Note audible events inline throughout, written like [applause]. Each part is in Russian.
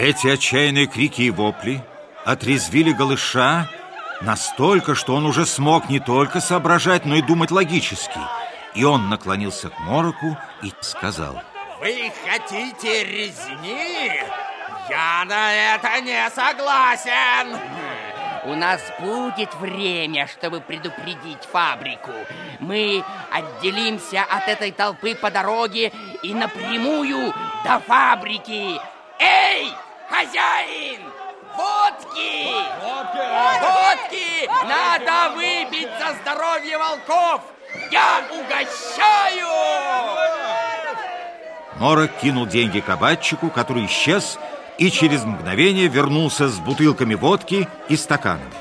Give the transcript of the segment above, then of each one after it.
Эти отчаянные крики и вопли отрезвили Голыша настолько, что он уже смог не только соображать, но и думать логически. И он наклонился к Мороку и сказал... Вы хотите резни? Я на это не согласен. У нас будет время, чтобы предупредить фабрику. Мы отделимся от этой толпы по дороге и напрямую до фабрики. Эй, хозяин! Водки! Водки! Водки! Надо выпить за здоровье волков! Я угощаю! Морок кинул деньги кабачику, который исчез, и через мгновение вернулся с бутылками водки и стаканами.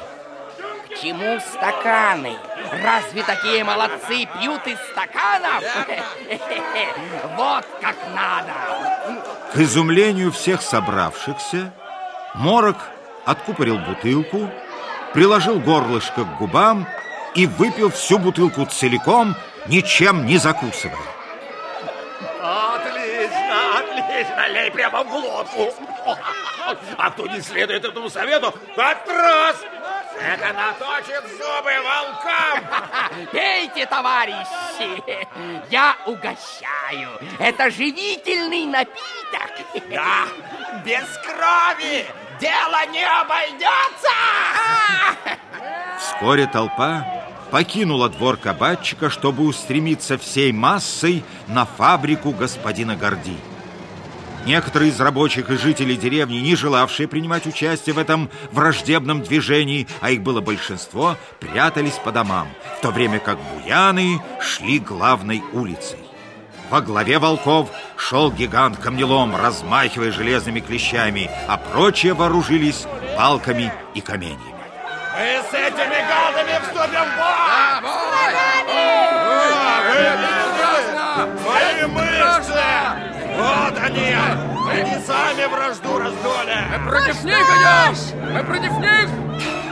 К чему стаканы? Разве такие молодцы пьют из стаканов? [laughs] Вот как надо! К изумлению всех собравшихся, Морок откупорил бутылку, приложил горлышко к губам и выпил всю бутылку целиком, ничем не закусывая. Отлично, отлично, лей прямо в глотку. [laughs] А кто не следует этому совету, тот трус. Это наточит зубы волкам. [laughs] Пейте, товарищи, я угощаю. Это живительный напиток. Да, без крови дело не обойдется. [laughs] Вскоре толпа покинула двор кабачика, чтобы устремиться всей массой на фабрику господина Горди. Некоторые из рабочих и жителей деревни, не желавшие принимать участие в этом враждебном движении, а их было большинство, прятались по домам, в то время как буяны шли главной улицей. Во главе волков шел гигант камнелом, размахивая железными клещами, а прочие вооружились палками и каменьями. Мы с этими гадами вступим в бой! Да, Мои мышцы! Вот они! Они сами вражду раздоли! Мы против них идем! Мы против них!